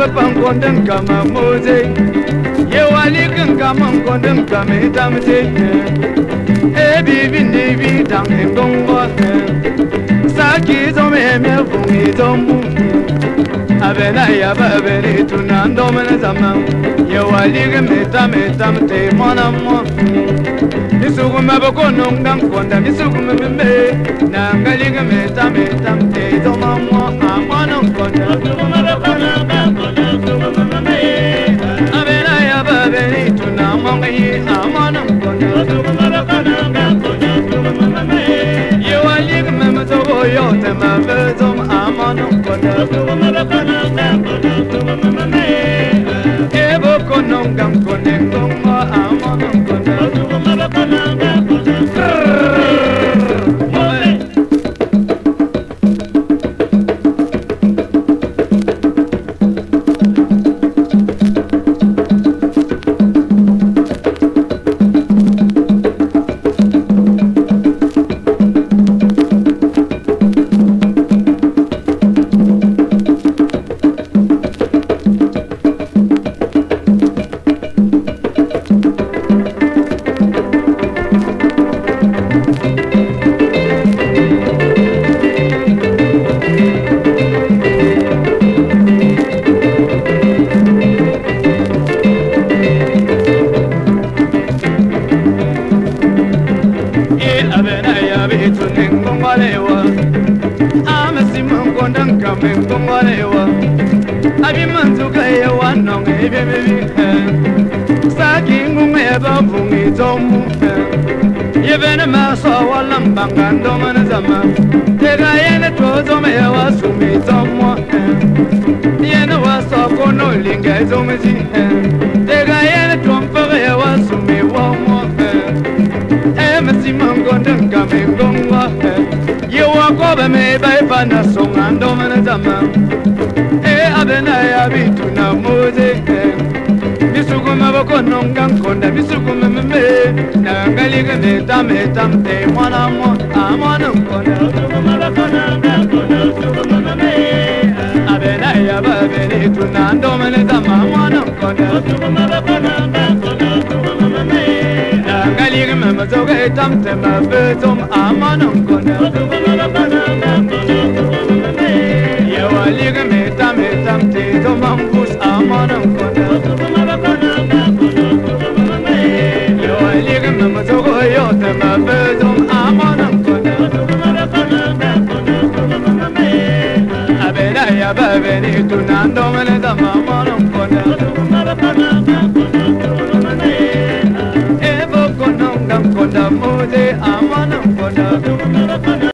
ba pankondin kama moze ye walikin kama kondin kama itamte e bibi ni bi dang ngongo saki zome me fungi zomu. Abena ya ba beri tunan domene zaman ye walikin metame tamte mona mo isukuma bakono ngankonda misukuma mimbe nangalinga metame tamte zoma mo amana konda monga ningongwalewa Amasi mungondang kame ngongwalewa Abi manzuka ya wanong ebe bebi Saki ngunga ya bavungi tomu Yevene maso walam bangando mana zama. Tega yene me bai bana songa ndomana zama e abena ya bitu na moze misuku maboko nonga nkonda misuku mememe na ngaliga me tame tamte mwana mo amwana nkonda. Abena ya babene tuna ndomana zama mwana nkonda. Ngalir me. Mazoge tam te Abena ya babeni tunando